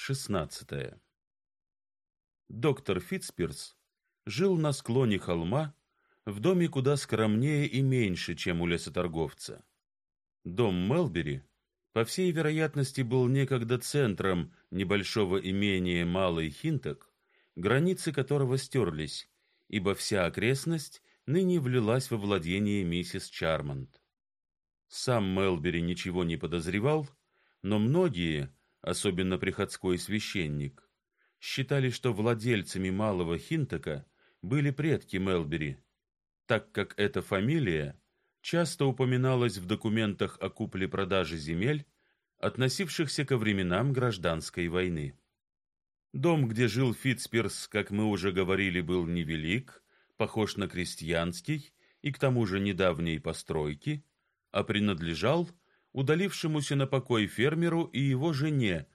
16. Доктор Фитцпирс жил на склоне холма в доме куда скромнее и меньше, чем у лесоторговца. Дом Мелбери, по всей вероятности, был некогда центром небольшого имения Малый Хинток, границы которого стерлись, ибо вся окрестность ныне влилась во владение миссис Чармонт. Сам Мелбери ничего не подозревал, но многие, особенно приходской священник, считали, что владельцами Малого Хинтока были предки Мелбери, так как эта фамилия часто упоминалась в документах о купле-продаже земель, относившихся ко временам гражданской войны. Дом, где жил Фитцперс, как мы уже говорили, был невелик, похож на крестьянский и к тому же недавней постройки, а принадлежал удалившемуся на покой фермеру и его жене,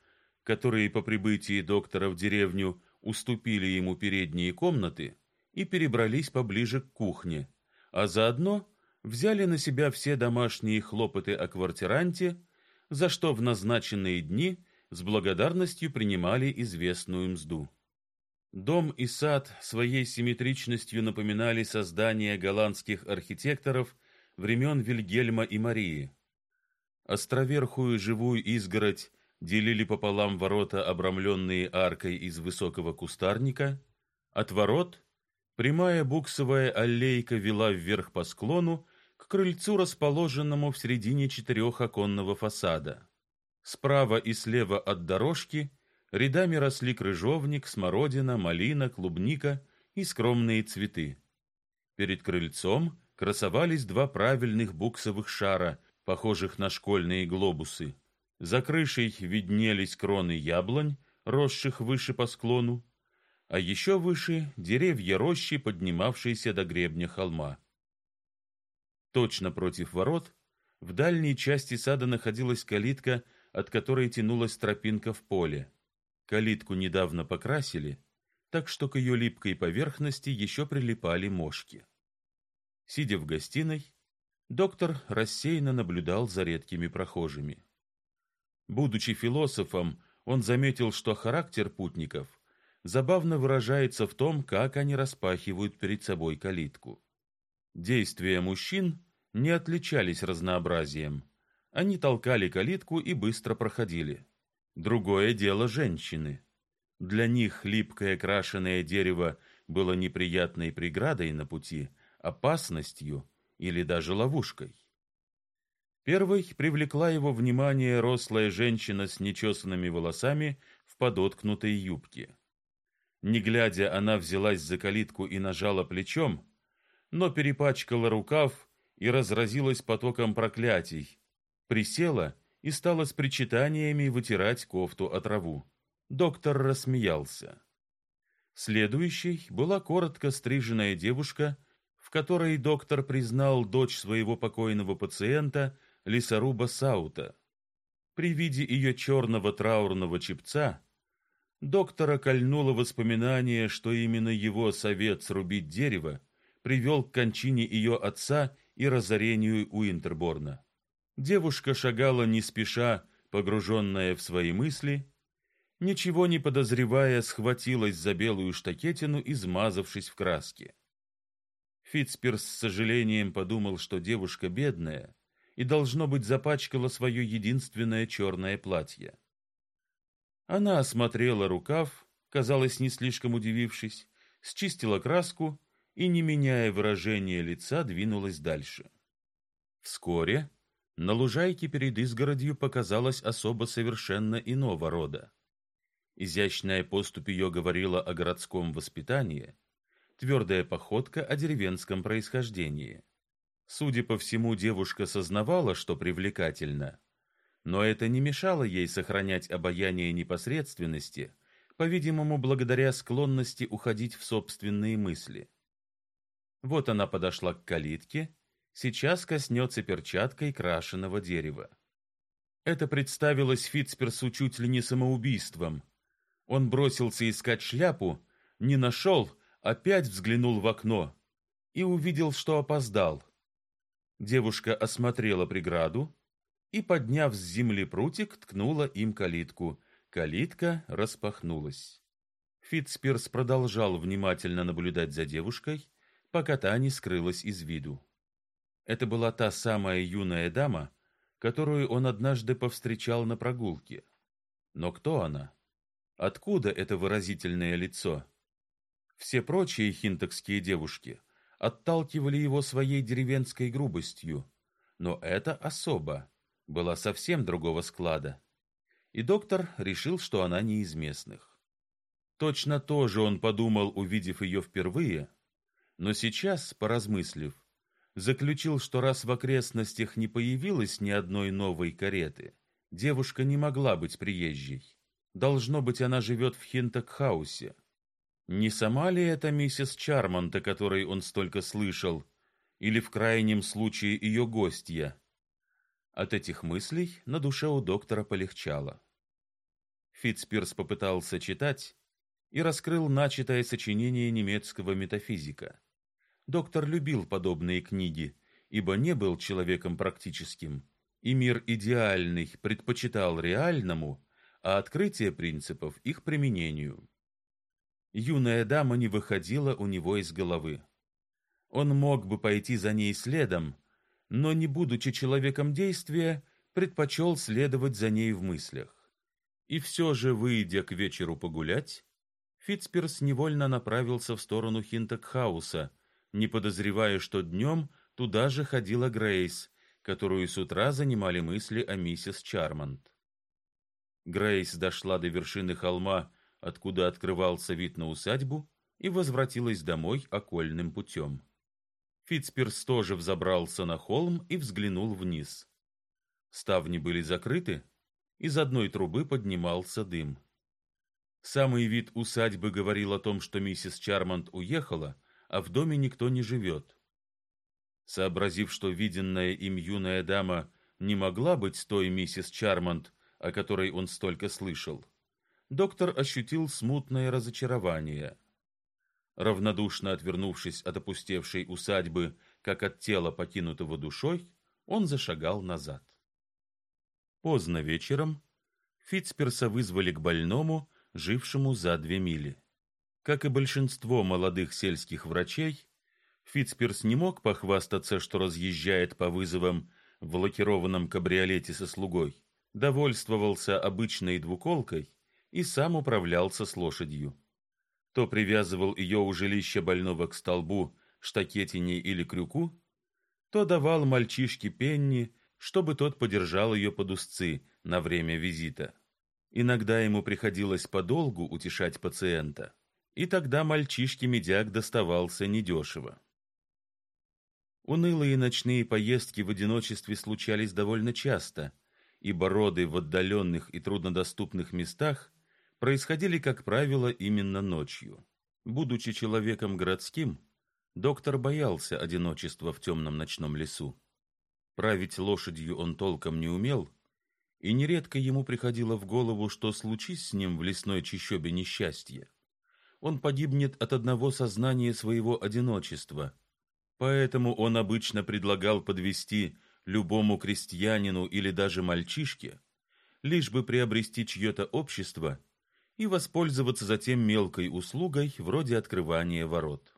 которые по прибытии доктора в деревню уступили ему передние комнаты и перебрались поближе к кухне, а заодно взяли на себя все домашние хлопоты о квартиранте, за что в назначенные дни с благодарностью принимали известную мзду. Дом и сад своей симметричностью напоминали создания голландских архитекторов времен Вильгельма и Марии. Островерхую живую изгородь делили пополам ворота, обрамленные аркой из высокого кустарника. От ворот прямая буксовая аллейка вела вверх по склону к крыльцу, расположенному в середине четырехоконного фасада. Справа и слева от дорожки рядами росли крыжовник, смородина, малина, клубника и скромные цветы. Перед крыльцом красовались два правильных буксовых шара, похожих на школьные глобусы. За крышей виднелись кроны яблонь, росших выше по склону, а еще выше деревья рощи, поднимавшиеся до гребня холма. Точно против ворот в дальней части сада находилась калитка, от которой тянулась тропинка в поле. Калитку недавно покрасили, так что к ее липкой поверхности еще прилипали мошки. Сидя в гостиной, доктор рассеянно наблюдал за редкими прохожими. Будучи философом, он заметил, что характер путников забавно выражается в том, как они распахивают перед собой калитку. Действия мужчин не отличались разнообразием. Они толкали калитку и быстро проходили. Другое дело женщины. Для них липкое крашеное дерево было неприятной преградой на пути, опасностью или даже ловушкой. Первой привлекла его внимание рослая женщина с нечесанными волосами в подоткнутой юбке. Не глядя, она взялась за калитку и нажала плечом, но перепачкала рукав и разразилась потоком проклятий. Присела и стала с причитаниями вытирать кофту от траву. Доктор рассмеялся. Следующей была коротко стриженная девушка которой доктор признал дочь своего покойного пациента лесоруба Саута. При виде ее черного траурного чепца доктора кольнуло воспоминание, что именно его совет срубить дерево привел к кончине ее отца и разорению Уинтерборна. Девушка шагала не спеша, погруженная в свои мысли, ничего не подозревая, схватилась за белую штакетину, измазавшись в краске. Фитцпирс с сожалением подумал, что девушка бедная и должно быть запачкала свое единственное черное платье. Она осмотрела рукав, казалось, не слишком удивившись, счистила краску и, не меняя выражения лица, двинулась дальше. Вскоре на лужайке перед изгородью показалась особо совершенно иного рода. Изящная поступь ее говорила о городском воспитании, твердая походка о деревенском происхождении. Судя по всему, девушка сознавала, что привлекательна, но это не мешало ей сохранять обаяние непосредственности, по-видимому, благодаря склонности уходить в собственные мысли. Вот она подошла к калитке, сейчас коснется перчаткой крашеного дерева. Это представилось Фитцперсу чуть ли не самоубийством. Он бросился искать шляпу, не нашел опять взглянул в окно и увидел, что опоздал. Девушка осмотрела преграду и, подняв с земли прутик, ткнула им калитку. Калитка распахнулась. Фитцпирс продолжал внимательно наблюдать за девушкой, пока та не скрылась из виду. Это была та самая юная дама, которую он однажды повстречал на прогулке. Но кто она? Откуда это выразительное лицо? Все прочие хинтокские девушки отталкивали его своей деревенской грубостью, но эта особа была совсем другого склада. И доктор решил, что она не из местных. Точно то же он подумал, увидев ее впервые, но сейчас, поразмыслив, заключил, что раз в окрестностях не появилось ни одной новой кареты, девушка не могла быть приезжей. Должно быть, она живет в Хинтокхаусе. Не сама ли это миссис Чармонт, о которой он столько слышал, или в крайнем случае ее гостья? От этих мыслей на душе у доктора полегчало. Фитцпирс попытался читать и раскрыл начатое сочинение немецкого метафизика. Доктор любил подобные книги, ибо не был человеком практическим, и мир идеальный предпочитал реальному, а открытие принципов их применению. Юная дама не выходила у него из головы. Он мог бы пойти за ней следом, но не будучи человеком действия, предпочел следовать за ней в мыслях. И все же, выйдя к вечеру погулять, Фитцперс невольно направился в сторону Хинтекхауса, не подозревая, что днем туда же ходила Грейс, которую с утра занимали мысли о миссис Чармонт. Грейс дошла до вершины холма, откуда открывался вид на усадьбу, и возвратилась домой окольным путем. Фитцперс тоже взобрался на холм и взглянул вниз. Ставни были закрыты, из одной трубы поднимался дым. Самый вид усадьбы говорил о том, что миссис Чармонт уехала, а в доме никто не живет. Сообразив, что виденная им юная дама не могла быть той миссис Чармонт, о которой он столько слышал, доктор ощутил смутное разочарование. Равнодушно отвернувшись от опустевшей усадьбы, как от тела покинутого душой, он зашагал назад. Поздно вечером Фитцперса вызвали к больному, жившему за две мили. Как и большинство молодых сельских врачей, Фитцперс не мог похвастаться, что разъезжает по вызовам в лакированном кабриолете со слугой, довольствовался обычной двуколкой и сам управлялся с лошадью. То привязывал ее у жилища больного к столбу, штакетине или крюку, то давал мальчишке Пенни, чтобы тот подержал ее под узцы на время визита. Иногда ему приходилось подолгу утешать пациента, и тогда мальчишке медяк доставался недешево. Унылые ночные поездки в одиночестве случались довольно часто, ибо роды в отдаленных и труднодоступных местах происходили, как правило, именно ночью. Будучи человеком городским, доктор боялся одиночества в темном ночном лесу. Править лошадью он толком не умел, и нередко ему приходило в голову, что случись с ним в лесной чащобе несчастье, он погибнет от одного сознания своего одиночества. Поэтому он обычно предлагал подвести любому крестьянину или даже мальчишке, лишь бы приобрести чье-то общество и воспользоваться затем мелкой услугой вроде открывания ворот.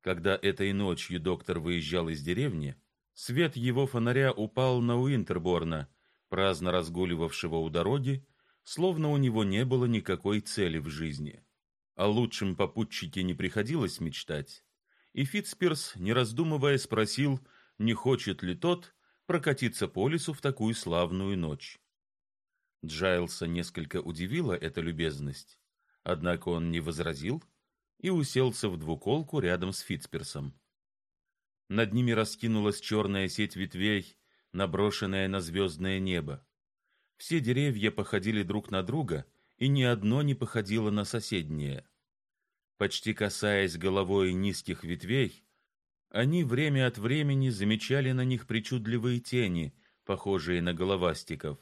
Когда этой ночью доктор выезжал из деревни, свет его фонаря упал на Уинтерборна, праздно разгуливавшего у дороги, словно у него не было никакой цели в жизни. О лучшем попутчике не приходилось мечтать, и Фитцперс, не раздумывая, спросил, не хочет ли тот прокатиться по лесу в такую славную ночь. Джайлса несколько удивила эта любезность, однако он не возразил и уселся в двуколку рядом с Фитцперсом. Над ними раскинулась черная сеть ветвей, наброшенная на звездное небо. Все деревья походили друг на друга, и ни одно не походило на соседнее. Почти касаясь головой низких ветвей, они время от времени замечали на них причудливые тени, похожие на головастиков.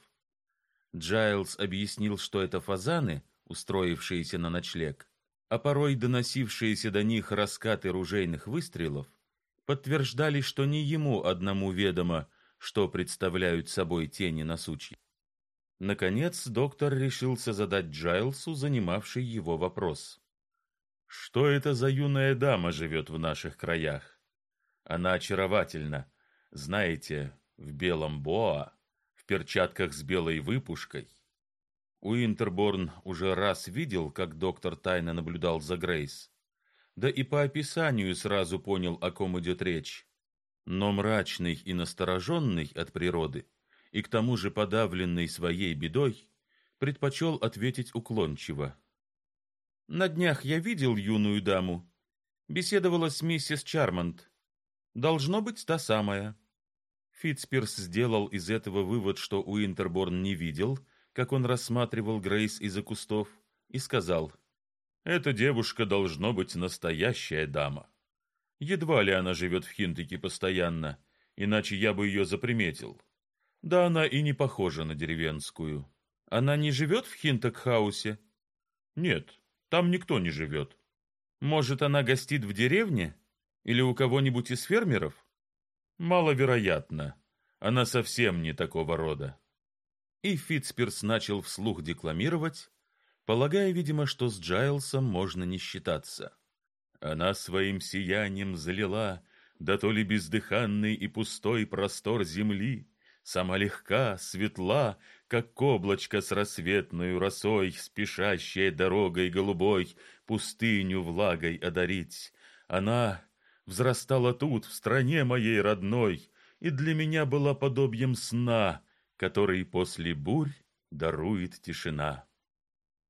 Джайлс объяснил, что это фазаны, устроившиеся на ночлег, а порой доносившиеся до них раскаты ружейных выстрелов подтверждали, что не ему одному ведомо, что представляют собой тени на сучье. Наконец доктор решился задать Джайлсу занимавший его вопрос. Что это за юная дама живет в наших краях? Она очаровательна, знаете, в белом боа, перчатках с белой выпушкой. Уинтерборн уже раз видел, как доктор тайно наблюдал за Грейс. Да и по описанию сразу понял, о ком идет речь. Но мрачный и настороженный от природы, и к тому же подавленный своей бедой, предпочел ответить уклончиво. «На днях я видел юную даму. Беседовала с миссис Чармонт. Должно быть, та самая». Фитцпирс сделал из этого вывод, что Уинтерборн не видел, как он рассматривал Грейс из-за кустов, и сказал, «Эта девушка должно быть настоящая дама. Едва ли она живет в Хинтоке постоянно, иначе я бы ее заприметил. Да она и не похожа на деревенскую. Она не живет в Хинток-хаусе?» «Нет, там никто не живет». «Может, она гостит в деревне? Или у кого-нибудь из фермеров?» «Маловероятно. Она совсем не такого рода». И Фитцперс начал вслух декламировать, полагая, видимо, что с Джайлсом можно не считаться. Она своим сиянием залила, да то ли бездыханный и пустой простор земли, сама легка, светла, как облачко с рассветной росой, спешащая дорогой голубой, пустыню влагой одарить. Она взрастала тут, в стране моей родной, и для меня была подобием сна — который после бурь дарует тишина.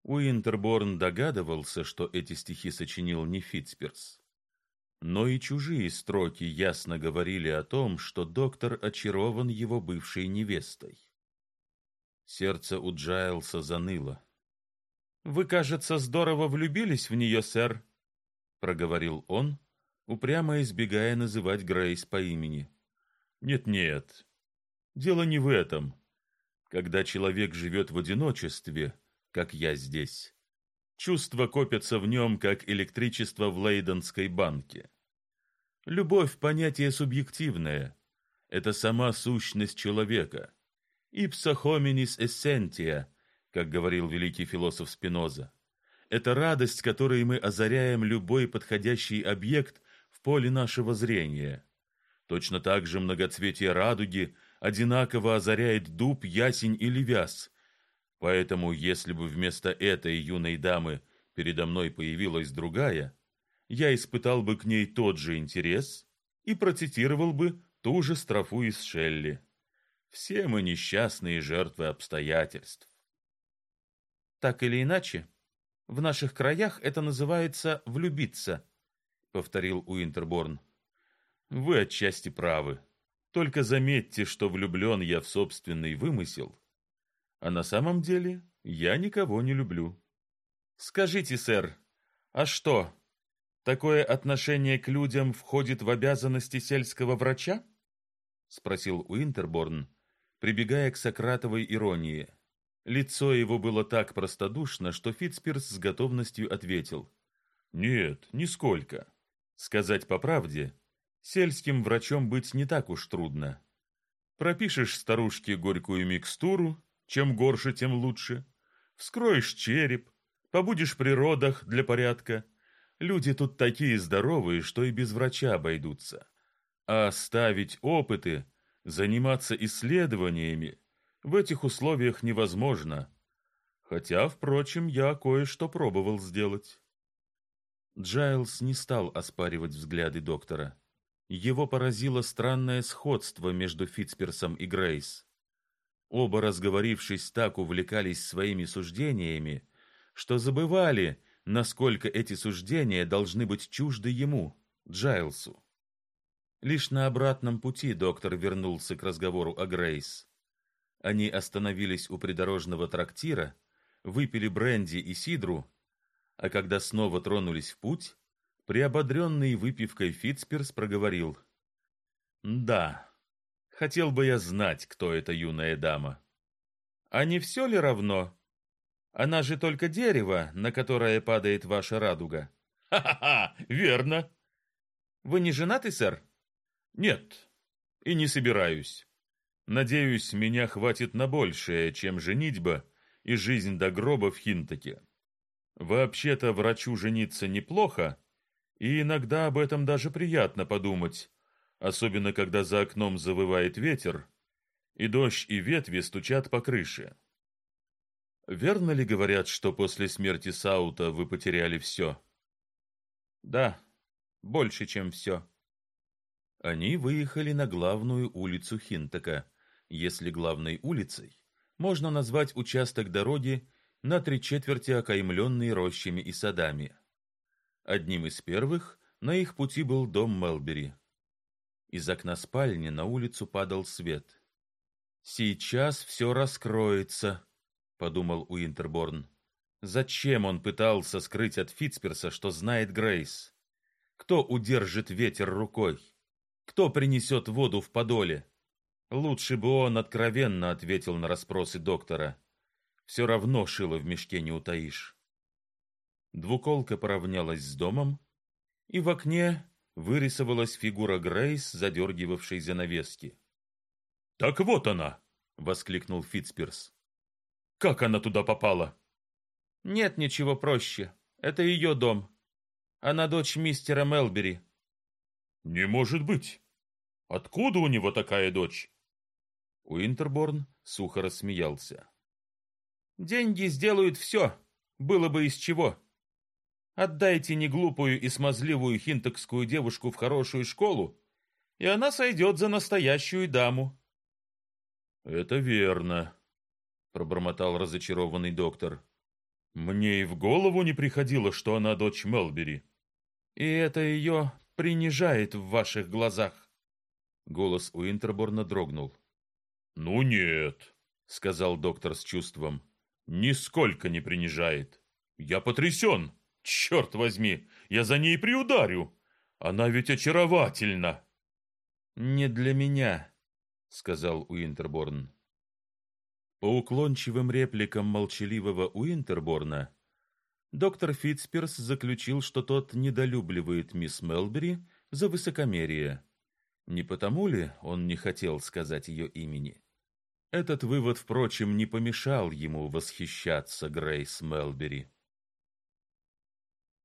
Уинтерборн догадывался, что эти стихи сочинил не Фитцперс. Но и чужие строки ясно говорили о том, что доктор очарован его бывшей невестой. Сердце у Джайлса заныло. «Вы, кажется, здорово влюбились в нее, сэр», — проговорил он, упрямо избегая называть Грейс по имени. «Нет-нет, дело не в этом когда человек живет в одиночестве, как я здесь. Чувства копятся в нем, как электричество в Лейденской банке. Любовь – понятие субъективное. Это сама сущность человека. Ipsa hominis essentia, как говорил великий философ Спиноза. Это радость, которой мы озаряем любой подходящий объект поле нашего зрения. Точно так же многоцветие радуги одинаково озаряет дуб, ясень или вяз. Поэтому, если бы вместо этой юной дамы передо мной появилась другая, я испытал бы к ней тот же интерес и процитировал бы ту же строфу из Шелли. Все мы несчастные жертвы обстоятельств. Так или иначе, в наших краях это называется влюбиться, повторил Уинтерборн. Вы отчасти правы, только заметьте, что влюблен я в собственный вымысел, а на самом деле я никого не люблю. Скажите, сэр, а что, такое отношение к людям входит в обязанности сельского врача? спросил Уинтерборн, прибегая к Сократовой иронии. Лицо его было так простодушно, что Фитцпирс с готовностью ответил: "Нет, нисколько. Сказать по правде, Сельским врачом быть не так уж трудно. Пропишешь старушке горькую микстуру, чем горше, тем лучше. Вскроешь череп, побудешь при родах для порядка. Люди тут такие здоровые, что и без врача обойдутся. А ставить опыты, заниматься исследованиями в этих условиях невозможно. Хотя, впрочем, я кое-что пробовал сделать. Джайлс не стал оспаривать взгляды доктора. Его поразило странное сходство между Фитцперсом и Грейс. Оба, разговорившись, так увлекались своими суждениями, что забывали, насколько эти суждения должны быть чужды ему, Джайлсу. Лишь на обратном пути доктор вернулся к разговору о Грейс. Они остановились у придорожного трактира, выпили бренди и сидру, а когда снова тронулись в путь, Приободренный выпивкой Фитцперс проговорил. «Да, хотел бы я знать, кто эта юная дама». «А не все ли равно? Она же только дерево, на которое падает ваша радуга». «Ха-ха-ха, верно». «Вы не женаты, сэр?» «Нет, и не собираюсь. Надеюсь, меня хватит на большее, чем женитьба и жизнь до гроба в Хинтаке. Вообще-то врачу жениться неплохо, и иногда об этом даже приятно подумать, особенно когда за окном завывает ветер, и дождь и ветви стучат по крыше. Верно ли говорят, что после смерти Саута вы потеряли все? Да, больше, чем все. Они выехали на главную улицу Хинтака, если главной улицей можно назвать участок дороги на три четверти окаймленный рощами и садами. Одним из первых на их пути был дом Мелбери. Из окна спальни на улицу падал свет. Сейчас все раскроется, подумал Уинтерборн. Зачем он пытался скрыть от Фитцперса, что знает Грейс? Кто удержит ветер рукой? Кто принесет воду в подоле? Лучше бы он откровенно ответил на расспросы доктора. Все равно шило в мешке не утаишь. Двуколка поравнялась с домом, и в окне вырисовалась фигура Грейс, задергивавшей занавески. «Так вот она!» — воскликнул Фитцперс. «Как она туда попала?» «Нет ничего проще. Это ее дом. Она дочь мистера Мелбери». «Не может быть! Откуда у него такая дочь?» Уинтерборн сухо рассмеялся. «Деньги сделают все. Было бы из чего. Отдайте неглупую и смазливую хинтокскую девушку в хорошую школу, и она сойдет за настоящую даму. Это верно, пробормотал разочарованный доктор. Мне и в голову не приходило, что она дочь Мелбери. И это ее принижает в ваших глазах. Голос у Интерборна дрогнул. Ну нет, сказал доктор с чувством. Нисколько не принижает. Я потрясен. Черт возьми, я за ней приударю. Она ведь очаровательна. Не для меня, сказал Уинтерборн. По уклончивым репликам молчаливого Уинтерборна доктор Фитцперс заключил, что тот недолюбливает мисс Мелбери за высокомерие. Не потому ли он не хотел сказать ее имени? Этот вывод, впрочем, не помешал ему восхищаться Грейс Мелбери.